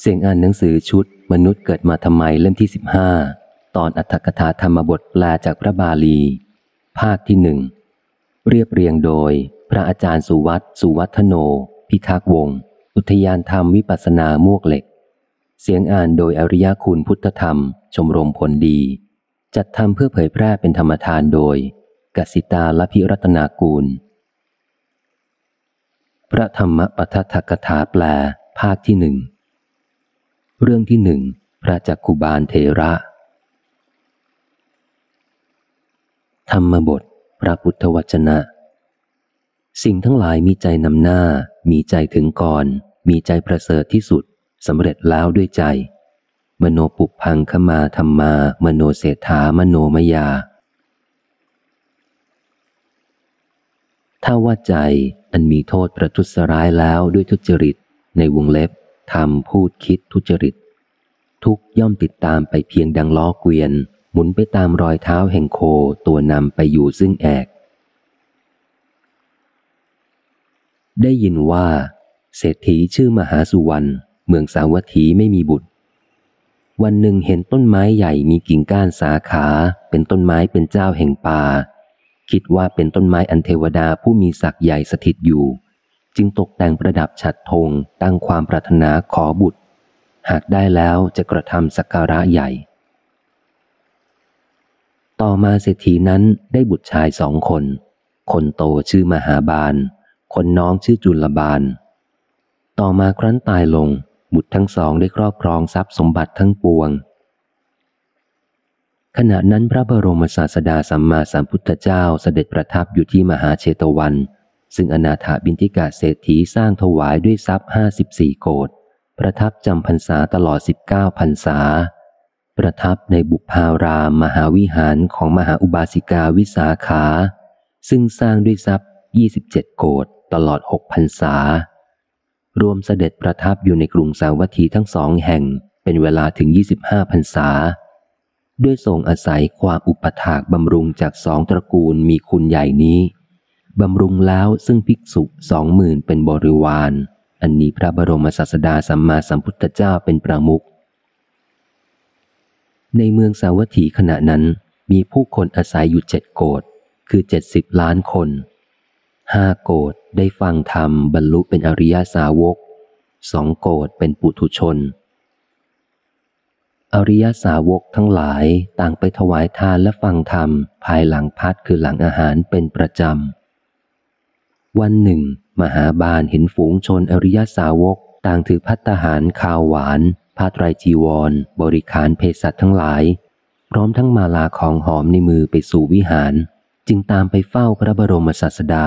เสียงอ่านหนังสือชุด มนุษย์เกิดมาทำไมเล่มที่สิบห้าตอนอัตถกถาธรรมบทแปลจากพระบาลี ภาคที่หนึ่งเรียบเรียงโดย พระอาจารย์สุวัตสุวัฒโน พิทักษ์วงศ์อุทยานธรรมวิปัสนามวกเหล็ก เสียงอ่านโดยอริยคุณพุทธธรรม ชมรมผลดี จัดทำเพื่อเผยแพร่เป็นธรรมทานโดยกสิตาลพิรัตนากูล พระธรรมปทัทกถาแปล ภาคที่หนึ่ง เรื่องที่หนึ่งพระจักคุบาลเทระ ธรรมบท พระพุทธวจนะ สิ่งทั้งหลายมีใจนำหน้า มีใจถึงก่อน มีใจประเสริฐที่สุดสำเร็จแล้วด้วยใจ มโนปุพังขมาธรรมา มโนเศรษฐามโนมยา ถ้าว่าใจอันมีโทษประทุษร้ายแล้วด้วยทุจริตในวงเล็บ ทำพูดคิดทุจริต ทุกย่อมติดตามไปเพียงดังล้อเกวียน หมุนไปตามรอยเท้าแห่งโคตัวนำไปอยู่ซึ่งแอก ได้ยินว่า เศรษฐีชื่อมหาสุวรรณเมืองสาวัตถีไม่มีบุตร วันหนึ่งเห็นต้นไม้ใหญ่มีกิ่งก้านสาขา เป็นต้นไม้เป็นเจ้าแห่งป่า คิดว่าเป็นต้นไม้อันเทวดาผู้มีศักย์ใหญ่สถิตอยู่ จึงตกแต่งประดับฉัดธงตั้งความปรารถนาขอบุตร หากได้แล้วจะกระทำสักการะใหญ่ ต่อมาเศรษฐีนั้นได้บุตรชายสองคน คนโตชื่อมหาบาล คนน้องชื่อจุลบาล ต่อมาครั้นตายลง บุตรทั้งสองได้ครอบครองทรัพย์สมบัติทั้งปวง ขณะนั้นพระบรมศาสดาสัมมาสัมพุทธเจ้าเสด็จประทับอยู่ที่มหาเชตวัน ซึ่งอนาถาบินทิกาเศรษฐีสร้างถวายด้วยทรัพย์ห้าสิบสี่โกดประทับจำพรรษาตลอดสิบเก้าพรรษา ประทับในบุพารามมหาวิหารของมหาอุบาสิกาวิสาขา ซึ่งสร้างด้วยทรัพย์ยี่สิบเจ็ดโกดตลอดหกพรรษา รวมเสด็จประทับอยู่ในกรุงสาวัตถีทั้งสองแห่งเป็นเวลาถึง 25พรรษา ด้วยทรงอาศัยความอุปถากบำรุงจากสองตระกูลมีคุณใหญ่นี้ บำรุงแล้วซึ่งภิกษุสองหมื่นเป็นบริวาร อันนี้พระบรมศาสดาสัมมาสัมพุทธเจ้าเป็นประมุข ในเมืองสาวัตถีขณะนั้นมีผู้คนอาศัยอยู่เจ็ดโกดคือเจ็ดสิบล้านคนห้าโกดได้ฟังธรรมบรรลุเป็นอริยสาวกสองโกดเป็นปุถุชน อริยสาวกทั้งหลายต่างไปถวายทานและฟังธรรม ภายหลังพัดคือหลังอาหารเป็นประจำ วันหนึ่ง มหาบาลเห็นฝูงชนอริยสาวก ต่างถือพัตตาหารข้าวหวานผ้าไตรจีวร บริคารเภสัชทั้งหลาย พร้อมทั้งมาลาของหอมในมือไปสู่วิหาร จึงตามไปเฝ้าพระบรมศาสดา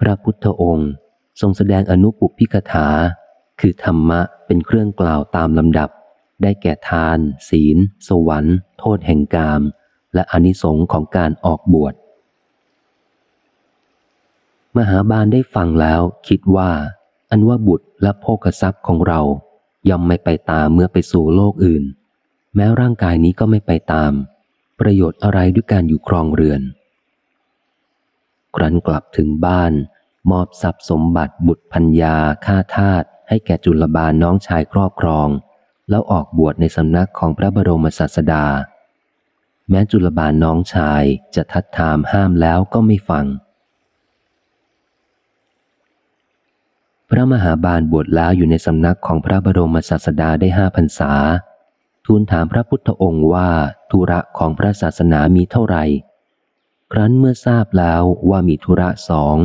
พระพุทธองค์ ทรงแสดงอนุปุพิกถา คือธรรมะเป็นเครื่องกล่าวตามลำดับ ได้แก่ทาน ศีล สวรรค์ โทษแห่งกาม และอนิสงค์ของการออกบวช มหาบาลได้ฟังแล้วคิดว่า อันว่าบุตรและโภคทรัพย์ของเรา ย่อมไม่ไปตามเมื่อไปสู่โลกอื่น แม้ร่างกายนี้ก็ไม่ไปตาม ประโยชน์อะไรด้วยการอยู่ครองเรือน ครั้นกลับถึงบ้าน มอบทรัพย์สมบัติบุตรพัญญาค่าทาสให้แก่จุลบาลน้องชายครอบครอง แล้วออกบวชในสำนักของพระบรมศาสดา แม้จุลบาลน้องชายจะทัดทามห้ามแล้วก็ไม่ฟัง พระมหาบาลบวชแล้วอยู่ในสำนักของพระบรมศาสดาได้ห้าพรรษา ทูลถามพระพุทธองค์ว่าธุระของพระศาสนามีเท่าไหร่ ครั้นเมื่อทราบแล้วว่ามีธุระสอง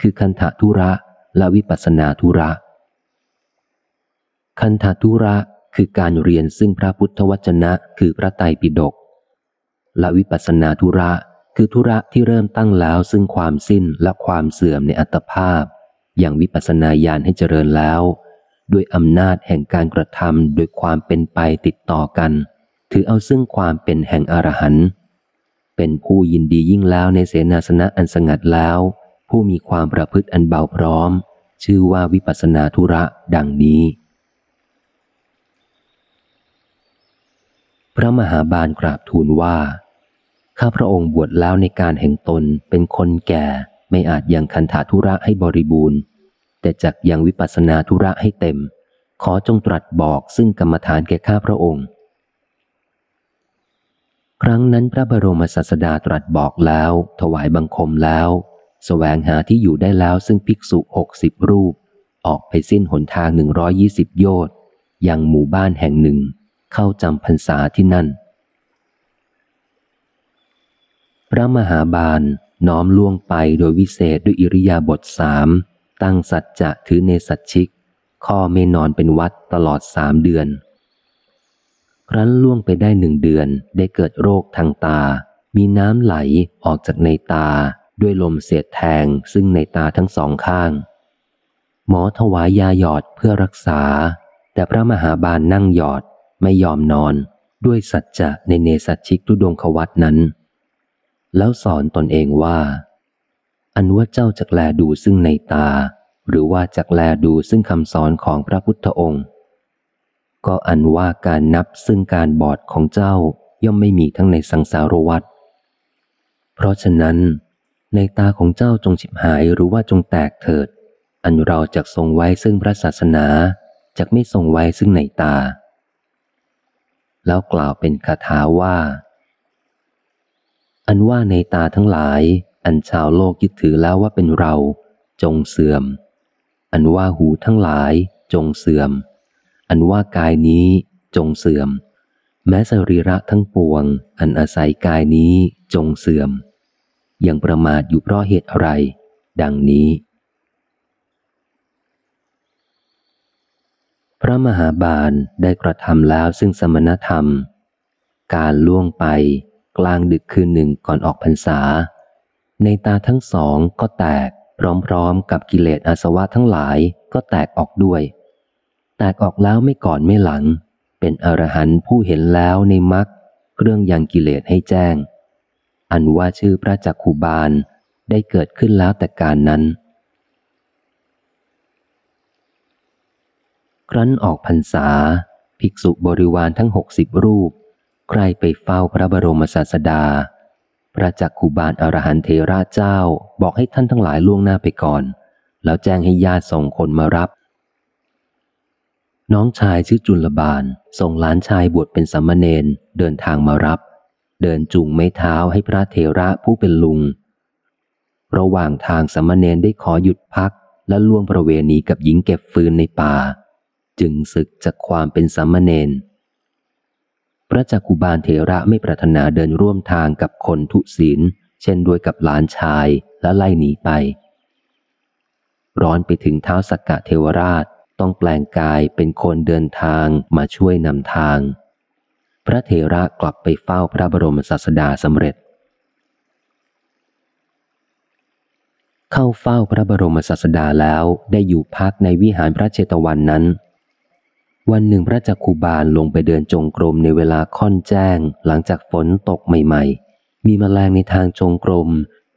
คือคันธทุระและวิปัสนาธุระ คันธทุระคือการเรียนซึ่งพระพุทธวจนะคือพระไตรปิฎกและวิปัสนาธุระคือธุระที่เริ่มตั้งแล้วซึ่งความสิ้นและความเสื่อมในอัตภาพ อย่างวิปัสนาญาณให้เจริญแล้ว ด้วยอำนาจแห่งการกระทำโดยความเป็นไปติดต่อกัน ถือเอาซึ่งความเป็นแห่งอรหันต์เป็นผู้ยินดียิ่งแล้วในเสนาสนะอันสงัดแล้ว ผู้มีความประพฤติอันเบาพร้อม ชื่อว่าวิปัสนาธุระดังนี้ พระมหาบาลกราบทูลว่า ข้าพระองค์บวชแล้วในการแห่งตนเป็นคนแก่ ไม่อาจยังคันถาธุระให้บริบูรณ์ แต่จักยังวิปัสสนาธุระให้เต็ม ขอจงตรัสบอกซึ่งกรรมฐานแก่ข้าพระองค์ ครั้งนั้นพระบรมศาสดาตรัสบอกแล้ว ถวายบังคมแล้วสแสวงหาที่อยู่ได้แล้วซึ่งภิกษุหกสิบรูป ออกไปสิ้นหนทางหนึ่งร้อยี่สิบโยชน์ยังหมู่บ้านแห่งหนึ่ง เข้าจำพรรษาที่นั่นพระมหาบาล น้อมล่วงไปโดยวิเศษด้วยอิริยาบถสามตั้งสัจจะถือเนสัจชิก ข้อไม่นอนเป็นวัดตลอดสามเดือน ครั้นล่วงไปได้หนึ่งเดือนได้เกิดโรคทางตา มีน้ำไหลออกจากในตาด้วยลมเสียดแทงซึ่งในตาทั้งสองข้าง หมอถวายยาหยอดเพื่อรักษา แต่พระมหาบาลนั่งหยอดไม่ยอมนอน ด้วยสัจจะในเนสัจชิกตุดงควัตนั้น แล้วสอนตนเองว่า อันว่าเจ้าจักแลดูซึ่งในตา หรือว่าจักแลดูซึ่งคำสอนของพระพุทธองค์ ก็อันว่าการนับซึ่งการบอดของเจ้าย่อมไม่มีทั้งในสังสารวัฏเพราะฉะนั้น ในตาของเจ้าจงฉิบหายหรือว่าจงแตกเถิด อันเราจะทรงไว้ซึ่งพระศาสนาจะไม่ทรงไว้ซึ่งในตา แล้วกล่าวเป็นคาถาว่า อันว่าในตาทั้งหลาย อันชาวโลกยึดถือแล้วว่าเป็นเรา จงเสื่อม อันว่าหูทั้งหลาย จงเสื่อม อันว่ากายนี้จงเสื่อม แม้สรีระทั้งปวง อันอาศัยกายนี้จงเสื่อม ยังประมาทอยู่เพราะเหตุอะไร ดังนี้ พระมหาบาลได้กระทำแล้วซึ่งสมณธรรม การล่วงไป กลางดึกคืนหนึ่งก่อนออกพรรษา ในตาทั้งสองก็แตกพร้อมๆกับกิเลสอาสวะทั้งหลายก็แตกออกด้วย แตกออกแล้วไม่ก่อนไม่หลัง เป็นอรหันต์ผู้เห็นแล้วในมรรคเครื่องยังกิเลสให้แจ้ง อันว่าชื่อพระจักขุบาลได้เกิดขึ้นแล้วแต่การนั้น ครั้นออกพรรษา ภิกษุบริวารทั้งหกสิบรูป ใครไปเฝ้าพระบรมศาสดา พระจักขุบาลอรหันเทราเจ้าบอกให้ท่านทั้งหลายล่วงหน้าไปก่อน แล้วแจ้งให้ญาติส่งคนมารับ น้องชายชื่อจุลบาลส่งหลานชายบวชเป็นสัมมาเนนเดินทางมารับ เดินจูงไม้เท้าให้พระเถระผู้เป็นลุง ระหว่างทางสัมณเณรได้ขอหยุดพักและล่วงประเวณีกับหญิงเก็บฟืนในป่า จึงศึกจากความเป็นสัมณเณรพ ระจักคุบาลเถระไม่ปรารถนาเดินร่วมทางกับคนทุศีล เช่นด้วยกับหลานชายและไล่หนีไป ร้อนไปถึงเท้าสักกะเทวราชต้องแปลงกายเป็นคนเดินทางมาช่วยนำทาง พระเถระกลับไปเฝ้าพระบรมศาสดาสำเร็จ เข้าเฝ้าพระบรมศาสดาแล้วได้อยู่พักในวิหารพระเจตวันนั้น วันหนึ่งพระจักคูบาลลงไปเดินจงกรมในเวลาค่อนแจ้ง หลังจากฝนตกใหม่ ๆ มีมแมลงในทางจงกรม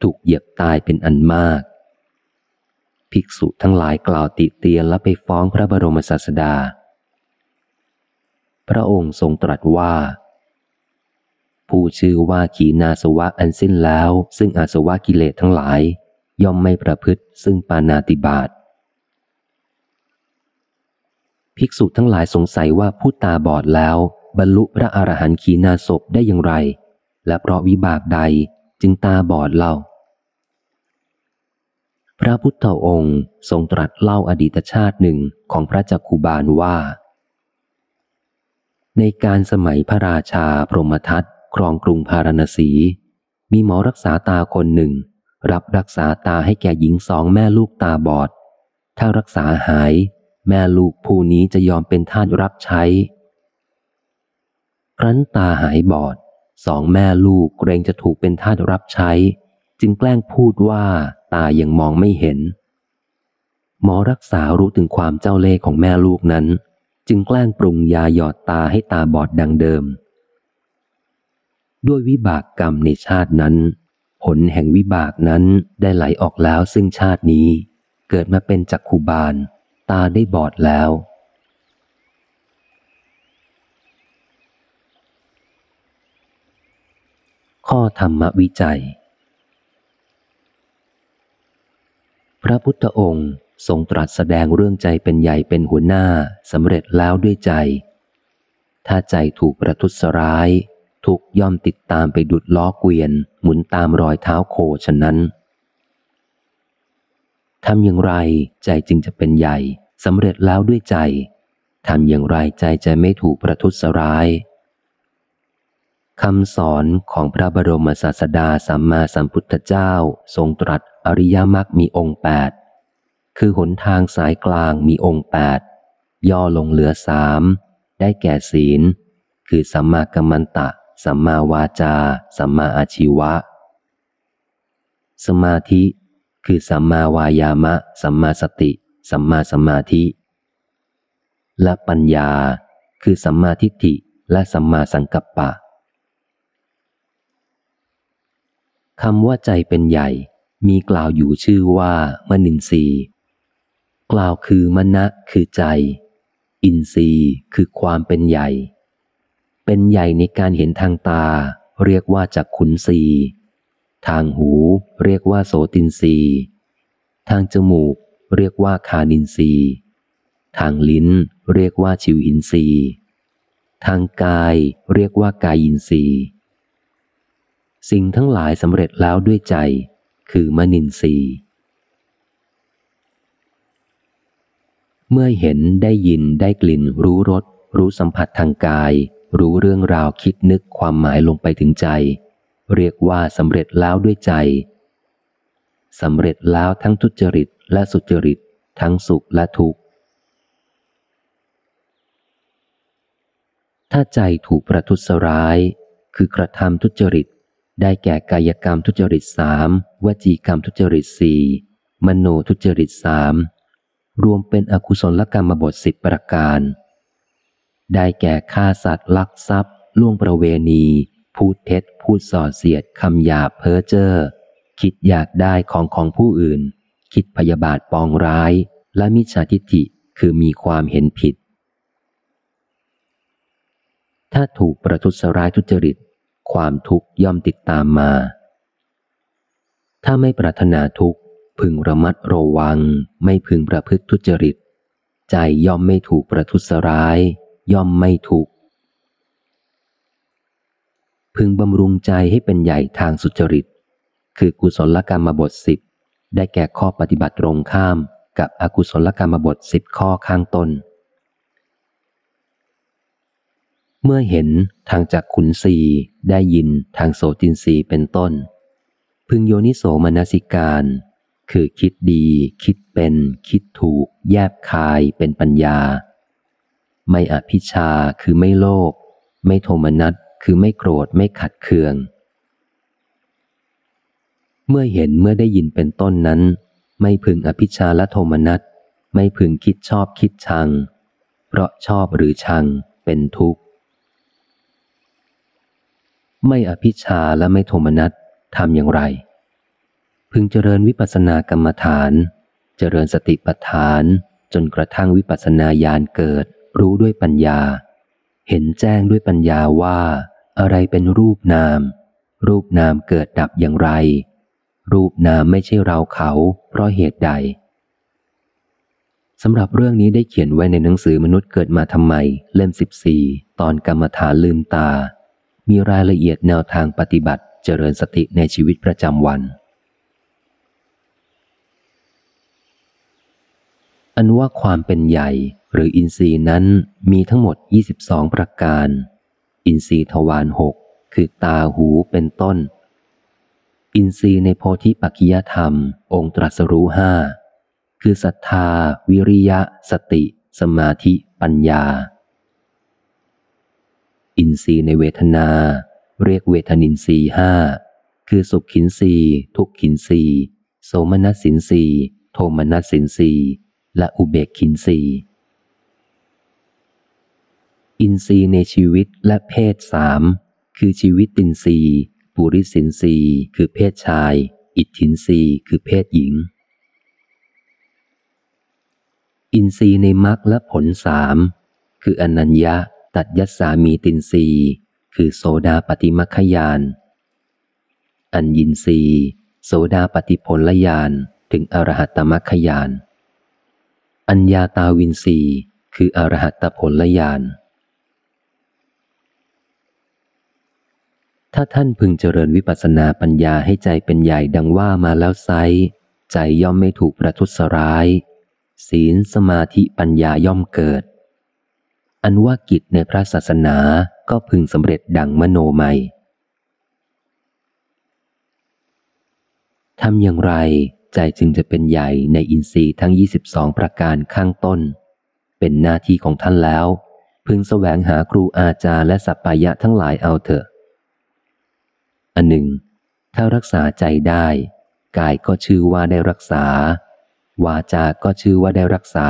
ถูกเหยียบตายเป็นอันมาก ภิกษุทั้งหลายกล่าวติเตียนและไปฟ้องพระบรมศาสดา พระองค์ทรงตรัสว่า ผู้ชื่อว่าขีนาสวะอันสิ้นแล้ว ซึ่งอาสวะกิเลสทั้งหลาย ย่อมไม่ประพฤติซึ่งปานาติบาต ภิกษุทั้งหลายสงสัยว่าผู้ตาบอดแล้ว บรรลุพระอรหันต์ขีนาศพได้อย่างไร และเพราะวิบากใดจึงตาบอดเล่า พระพุทธองค์ทรงตรัสเล่าอดีตชาติหนึ่งของพระจักคุบาลว่า ในการสมัยพระราชาพรหมทัตครองกรุงพาราณสี มีหมอรักษาตาคนหนึ่ง รับรักษาตาให้แก่หญิงสองแม่ลูกตาบอด ถ้ารักษาหาย แม่ลูกผู้นี้จะยอมเป็นทาสรับใช้ ครั้นตาหายบอด สองแม่ลูกเกรงจะถูกเป็นทาสรับใช้ จึงแกล้งพูดว่าตายังมองไม่เห็น หมอรักษารู้ถึงความเจ้าเล่ห์ของแม่ลูกนั้น จึงแกล้งปรุงยาหยอดตาให้ตาบอดดังเดิม ด้วยวิบากกรรมในชาตินั้น ผลแห่งวิบากนั้นได้ไหลออกแล้วซึ่งชาตินี้ เกิดมาเป็นจักขุบาล ตาได้บอดแล้ว ข้อธรรมวิจัย พระพุทธองค์ทรงตรัสแสดงเรื่องใจเป็นใหญ่เป็นหัวหน้าสำเร็จแล้วด้วยใจ ถ้าใจถูกประทุษร้าย ทุกย่อมติดตามไปดุดล้อเกวียน หมุนตามรอยเท้าโคฉะนั้น ทำอย่างไรใจจึงจะเป็นใหญ่สำเร็จแล้วด้วยใจ ทำอย่างไรใจจะไม่ถูกประทุษร้ายคำสอนของพระบรมศาสดาสัมมาสัมพุทธเจ้า ทรงตรัสอริยมรรคมีองค์แปดคือหนทางสายกลางมีองค์แปดย่อลงเหลือสามได้แก่ศีล คือสัมมากัมมันตะ สัมมาวาจา สัมมาอาชีวะ สมาธิ คือสัมมาวายามะ สัมมาสติ สัมมาสมาธิ และปัญญา คือสัมมาทิฏฐิและสัมมาสังกัปปะคำว่าใจเป็นใหญ่ มีกล่าวอยู่ชื่อว่ามนินทรีกล่าวคือมณะคือใจ อินทรีย์คือความเป็นใหญ่ เป็นใหญ่ในการเห็นทางตา เรียกว่าจักขุนสี ทางหูเรียกว่าโสตินรีทางจมูกเรียกว่าคานินรีทางลิ้นเรียกว่าชิวอินรีทางกายเรียกว่ากายินรีสิ่งทั้งหลายสำเร็จแล้วด้วยใจ คือมนินรีเมื่อเห็นได้ยินได้กลิ่นรู้รสรู้สัมผัสทางกาย รู้เรื่องราวคิดนึกความหมายลงไปถึงใจ เรียกว่าสำเร็จแล้วด้วยใจสำเร็จแล้วทั้งทุจริตและสุจริตทั้งสุขและทุกข์ ถ้าใจถูกประทุษร้าย คือกระทำทุจริต ได้แก่กายกรรมทุจริตสามวจีกรรมทุจริตสี่มโนทุจริตสามรวมเป็นอกุศลกรรมบทสิบประการ ได้แก่ฆ่าสัตว์ลักทรัพย์ ล่วงประเวณี พูดเท็จ พูดส่อเสียดคำหยาบเพ้อเจ้อคิดอยากได้ของของผู้อื่น คิดพยาบาทปองร้าย และมิจฉาทิฏฐิคือมีความเห็นผิด ถ้าถูกประทุษร้ายทุจริต ความทุกข์ย่อมติดตามมา ถ้าไม่ปรารถนาทุกข์ พึงระมัดระวัง ไม่พึงประพฤติทุจริต ใจย่อมไม่ถูกประทุษร้าย ย่อมไม่ทุกข์ พึงบำรุงใจให้เป็นใหญ่ทางสุจริต คือกุศลกรรมบทสิบได้แก่ข้อปฏิบัติตรงข้ามกับอกุศลกรรมบทสิบข้อข้างต้น เมื่อเห็นทางจากขุนสีได้ยินทางโสตินสีเป็นต้น พึงโยนิโสมนสิการ คือคิดดี คิดเป็น คิดถูก แยบคายเป็นปัญญา ไม่อภิชาคือไม่โลภไม่โทมนัส คือไม่โกรธไม่ขัดเคือง เมื่อเห็นเมื่อได้ยินเป็นต้นนั้น ไม่พึงอภิชาและโทมนัส ไม่พึงคิดชอบคิดชัง เพราะชอบหรือชังเป็นทุกข์ ไม่อภิชาและไม่โทมนัสทำอย่างไร พึงเจริญวิปัสสนากรรมฐาน เจริญสติปัฏฐานจนกระทั่งวิปัสสนาญาณเกิดรู้ด้วยปัญญา เห็นแจ้งด้วยปัญญาว่า อะไรเป็นรูปนาม รูปนามเกิดดับอย่างไร รูปนามไม่ใช่เราเขาเพราะเหตุใดสำหรับเรื่องนี้ได้เขียนไว้ในหนังสือมนุษย์เกิดมาทำไม เล่มสิบสี่ตอนกรรมฐานลืมตา มีรายละเอียดแนวทางปฏิบัติเจริญสติในชีวิตประจำวัน อันว่าความเป็นใหญ่ หรืออินทรีย์นั้นมีทั้งหมด 22 ประการ อินทรีย์ทวารหกคือตาหูเป็นต้น อินทรีย์ในโพธิปัจจยธรรม องค์ตรัสรู้ห้าคือศรัทธา วิริยะ สติ สมาธิ ปัญญา อินทรีย์ในเวทนา เรียกเวทนินทรีห้าคือสุขขินทรีทุกขินทรีโสมนัสสินทรีโทมนัสสินทรีและอุเบกขินทรี อินทรีย์ในชีวิตและเพศสามคือชีวิตตินทรีปุริสินทรีคือเพศชาย อิทธินทรีคือเพศหญิง อินทรีย์ในมรรคและผลสามคืออนัญญาตัดยัสามีตินทรีคือโสดาปฏิมัคยาน อัญญินทรีโสดาปฏิผลยานถึงอรหัตตมัคยาน อัญญาตาวินสีคืออรหัตผลญาณ ถ้าท่านพึงเจริญวิปัสสนาปัญญาให้ใจเป็นใหญ่ดังว่ามาแล้วไซใจย่อมไม่ถูกประทุษร้าย ศีลสมาธิปัญญาย่อมเกิด อันว่ากิจในพระศาสนาก็พึงสำเร็จดังมโนไมทำอย่างไรใจจึงจะเป็นใหญ่ในอินทรีย์ทั้ง 22 ประการข้างต้น เป็นหน้าที่ของท่านแล้ว พึงแสวงหาครูอาจารย์และสัปปายะทั้งหลายเอาเถอะ อันหนึ่ง ถ้ารักษาใจได้ กายก็ชื่อว่าได้รักษา วาจา ก็ชื่อว่าได้รักษา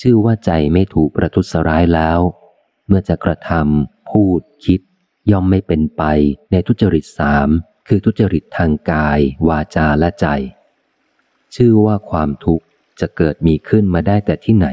ชื่อว่าใจไม่ถูกประทุษร้ายแล้ว เมื่อจะกระทำพูดคิด ย่อมไม่เป็นไปในทุจริตสามคือทุจริตทางกาย วาจาและใจ ชื่อว่าความทุกข์จะเกิดมีขึ้นมาได้แต่ที่ไหน